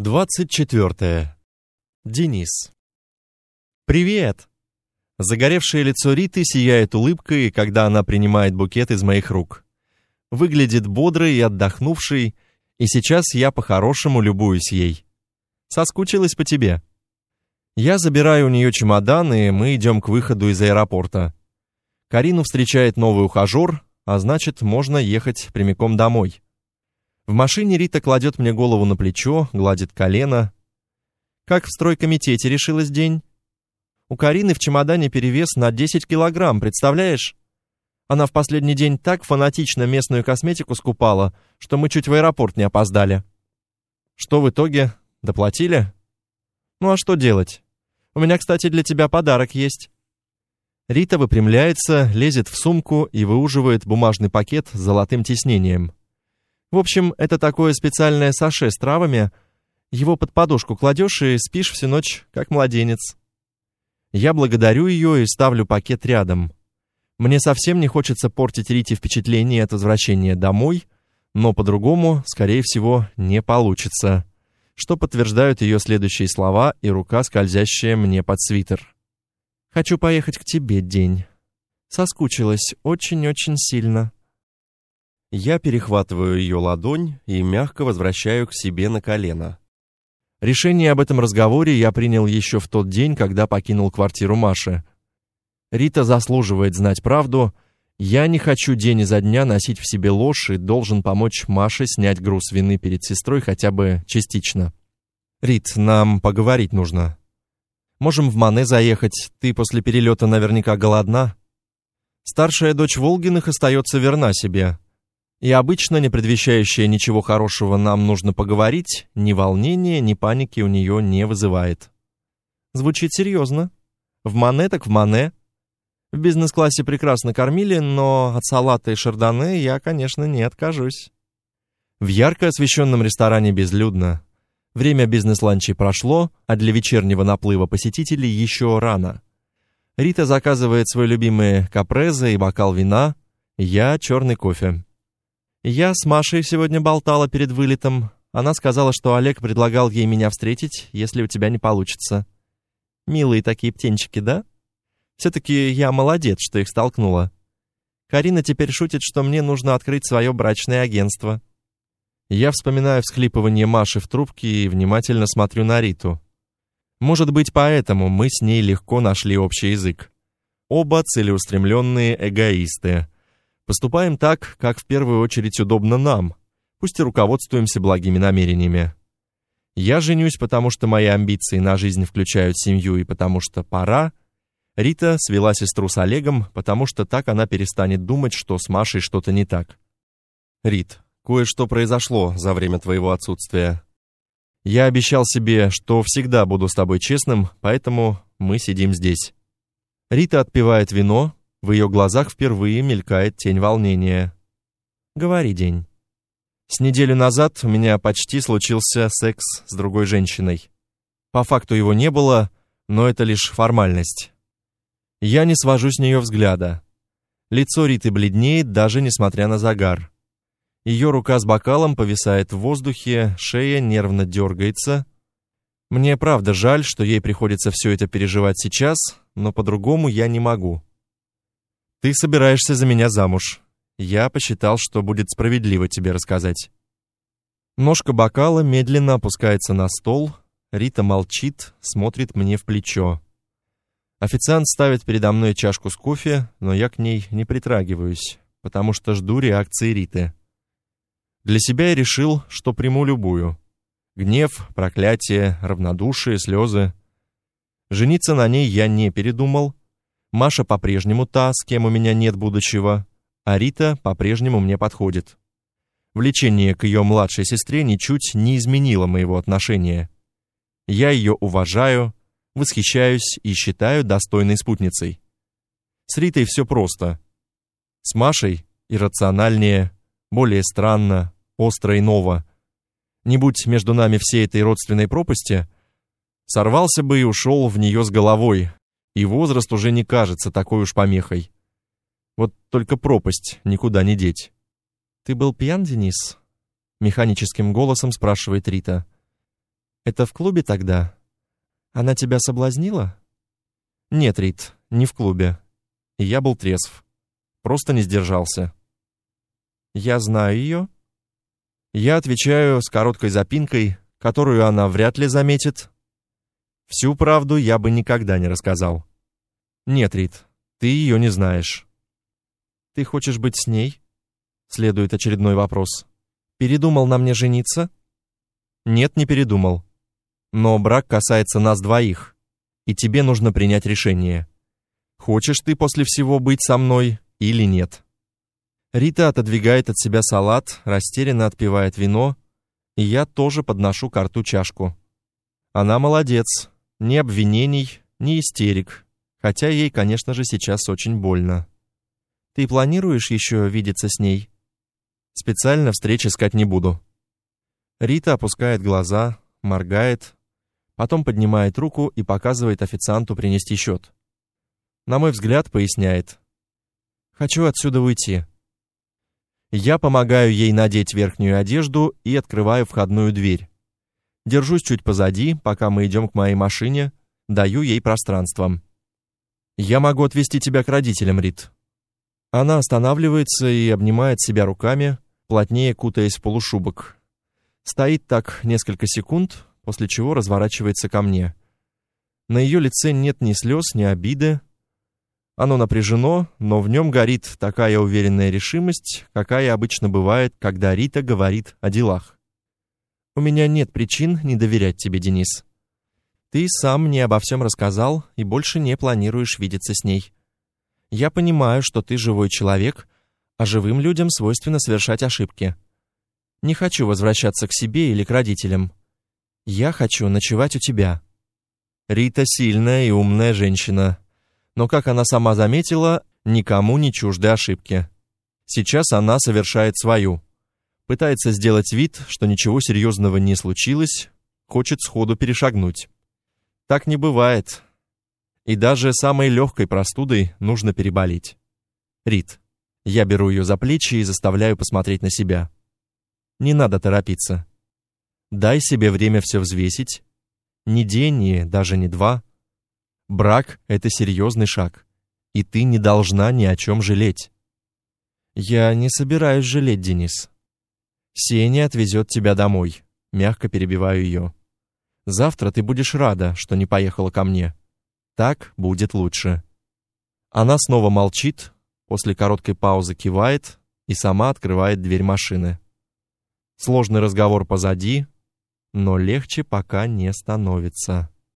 24. Денис. Привет. Загоревшее лицо Риты сияет улыбкой, когда она принимает букет из моих рук. Выглядит бодрой и отдохнувшей, и сейчас я по-хорошему любуюсь ей. Соскучилась по тебе. Я забираю у нее чемодан, и мы идем к выходу из аэропорта. Карину встречает новый ухажер, а значит, можно ехать прямиком домой. В машине Рита кладет мне голову на плечо, гладит колено. Как в стройкомитете решилась день? У Карины в чемодане перевес на 10 килограмм, представляешь? Она в последний день так фанатично местную косметику скупала, что мы чуть в аэропорт не опоздали. Что в итоге? Доплатили? Ну а что делать? У меня, кстати, для тебя подарок есть. Рита выпрямляется, лезет в сумку и выуживает бумажный пакет с золотым тиснением. В общем, это такое специальное саше с травами. Его под подушку кладешь и спишь всю ночь, как младенец. Я благодарю ее и ставлю пакет рядом. Мне совсем не хочется портить Рите впечатление от возвращения домой, но по-другому, скорее всего, не получится. Что подтверждают ее следующие слова и рука, скользящая мне под свитер. «Хочу поехать к тебе, день. Соскучилась очень-очень сильно». Я перехватываю ее ладонь и мягко возвращаю к себе на колено. Решение об этом разговоре я принял еще в тот день, когда покинул квартиру Маши. Рита заслуживает знать правду. Я не хочу день изо дня носить в себе ложь и должен помочь Маше снять груз вины перед сестрой хотя бы частично. Рит, нам поговорить нужно. Можем в Мане заехать. Ты после перелета наверняка голодна. Старшая дочь Волгиных остается верна себе. И обычно, не предвещающее ничего хорошего нам нужно поговорить, ни волнения, ни паники у нее не вызывает. Звучит серьезно. В Мане так в Мане. В бизнес-классе прекрасно кормили, но от салата и шардоне я, конечно, не откажусь. В ярко освещенном ресторане безлюдно. Время бизнес-ланчей прошло, а для вечернего наплыва посетителей еще рано. Рита заказывает свой любимый капрезе и бокал вина, я черный кофе. Я с Машей сегодня болтала перед вылетом. Она сказала, что Олег предлагал ей меня встретить, если у тебя не получится. Милые такие птенчики, да? Все-таки я молодец, что их столкнула. Карина теперь шутит, что мне нужно открыть свое брачное агентство. Я вспоминаю всхлипывание Маши в трубке и внимательно смотрю на Риту. Может быть, поэтому мы с ней легко нашли общий язык. Оба целеустремленные эгоисты — Поступаем так, как в первую очередь удобно нам, пусть и руководствуемся благими намерениями. Я женюсь, потому что мои амбиции на жизнь включают семью и потому что пора. Рита свела сестру с Олегом, потому что так она перестанет думать, что с Машей что-то не так. Рит, кое-что произошло за время твоего отсутствия. Я обещал себе, что всегда буду с тобой честным, поэтому мы сидим здесь. Рита отпивает вино, в ее глазах впервые мелькает тень волнения. «Говори, день». С неделю назад у меня почти случился секс с другой женщиной. По факту его не было, но это лишь формальность. Я не свожу с нее взгляда. Лицо Риты бледнеет, даже несмотря на загар. Ее рука с бокалом повисает в воздухе, шея нервно дергается. Мне правда жаль, что ей приходится все это переживать сейчас, но по-другому я не могу. Ты собираешься за меня замуж. Я посчитал, что будет справедливо тебе рассказать. Ножка бокала медленно опускается на стол. Рита молчит, смотрит мне в плечо. Официант ставит передо мной чашку с кофе, но я к ней не притрагиваюсь, потому что жду реакции Риты. Для себя я решил, что приму любую. Гнев, проклятие, равнодушие, слезы. Жениться на ней я не передумал, Маша по-прежнему та, с кем у меня нет будущего, а Рита по-прежнему мне подходит. Влечение к ее младшей сестре ничуть не изменило моего отношения. Я ее уважаю, восхищаюсь и считаю достойной спутницей. С Ритой все просто. С Машей иррациональнее, более странно, остро и ново. Не будь между нами всей этой родственной пропасти, сорвался бы и ушел в нее с головой, и возраст уже не кажется такой уж помехой. Вот только пропасть никуда не деть. Ты был пьян, Денис? механическим голосом спрашивает Рита. Это в клубе тогда? Она тебя соблазнила? Нет, Рит, не в клубе. Я был трезв. Просто не сдержался. Я знаю ее. Я отвечаю с короткой запинкой, которую она вряд ли заметит. Всю правду я бы никогда не рассказал. Нет, Рит, ты ее не знаешь. Ты хочешь быть с ней? Следует очередной вопрос. Передумал на мне жениться? Нет, не передумал. Но брак касается нас двоих, и тебе нужно принять решение. Хочешь ты после всего быть со мной или нет? Рита отодвигает от себя салат, растерянно отпивает вино, и я тоже подношу к рту чашку. Она молодец, ни обвинений, ни истерик, хотя ей, конечно же, сейчас очень больно. Ты планируешь еще видеться с ней? Специально встреч искать не буду. Рита опускает глаза, моргает, потом поднимает руку и показывает официанту принести счет. На мой взгляд, поясняет. Хочу отсюда уйти. Я помогаю ей надеть верхнюю одежду и открываю входную дверь. Держусь чуть позади, пока мы идем к моей машине, даю ей пространство. Я могу отвезти тебя к родителям, Рит. Она останавливается и обнимает себя руками, плотнее кутаясь в полушубок. Стоит так несколько секунд, после чего разворачивается ко мне. На ее лице нет ни слез, ни обиды, оно напряжено, но в нем горит такая уверенная решимость, какая обычно бывает, когда Рита говорит о делах. У меня нет причин не доверять тебе, Денис. Ты сам мне обо всем рассказал и больше не планируешь видеться с ней. Я понимаю, что ты живой человек, а живым людям свойственно совершать ошибки. Не хочу возвращаться к себе или к родителям. Я хочу ночевать у тебя. Рита сильная и умная женщина, но, как она сама заметила, никому не чужды ошибки. Сейчас она совершает свою. Пытается сделать вид, что ничего серьезного не случилось, хочет сходу перешагнуть. Так не бывает. И даже самой легкой простудой нужно переболеть. Рит. Я беру ее за плечи и заставляю посмотреть на себя. Не надо торопиться. Дай себе время все взвесить. Ни день, ни даже не два. Брак — это серьезный шаг, и ты не должна ни о чем жалеть. Я не собираюсь жалеть, Денис. Сеня отвезет тебя домой, мягко перебиваю ее. Завтра ты будешь рада, что не поехала ко мне. Так будет лучше. Она снова молчит, после короткой паузы кивает и сама открывает дверь машины. Сложный разговор позади, но легче пока не становится.